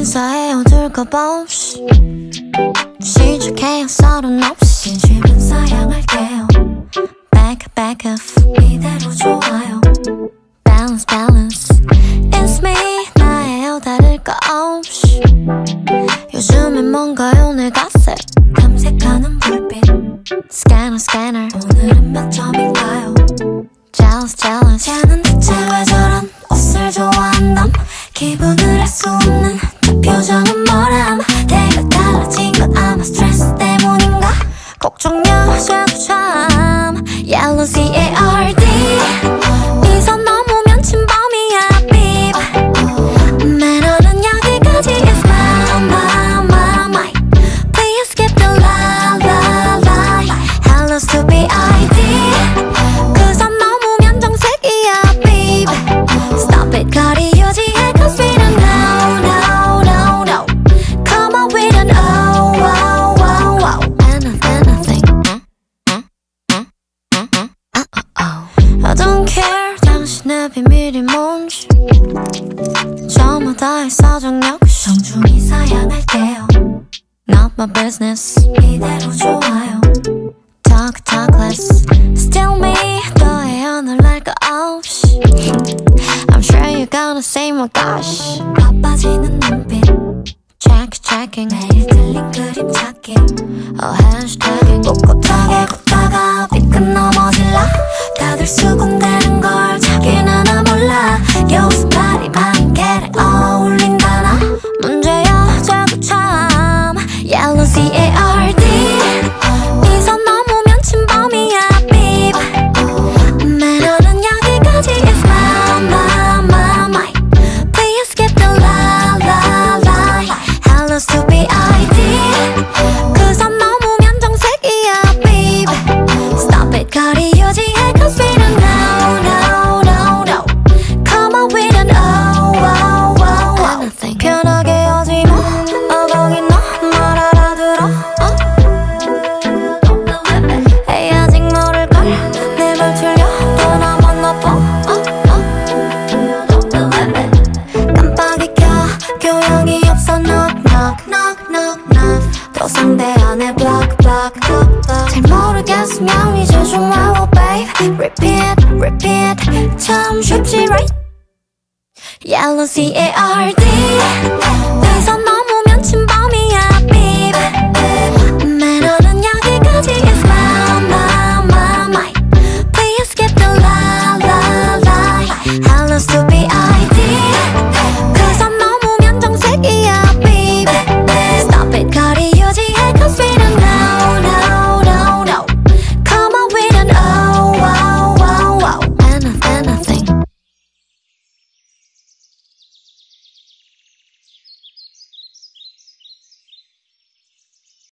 인사해 어둘까봐 시작해요 서른 없이. 집은 사양할게요. Back back off 이대로 좋아요. Balance balance. It's me 나예요 다를 거 없이. 요즘엔 뭔가요 내 갓세 탐색하는 불빛. Scanner scanner. 오늘은 몇 점인가요? Jealous jealous. 쟤는 대체 왜 저런 옷을 좋아한담? 기분을 알 수 없는 그 표정은 뭐람? 내가 달라진 건 아마 스트레스 때문인가? 걱정 여자도 참. Yellow C-A-R-D 당신의 비밀이 뭔지 저마다의 사정 역시 정중히 사양할게요 Not my business 이대로 좋아요 Talk talk less Still me 너의 연을 날거 없이 I'm sure you're gonna say my gosh 바빠지는 눈빛 Check checking 매일 틀린 그림 찾기 Oh hashtagging 꿋꿋하게 걷다가 삐끗 넘어질라 다들 수군대는 걸 자기는 상대 안에 block block block block 잘 모르겠으면 이제 좀 와워 babe Repeat repeat 참 쉽지 right Yellow C-A-R-D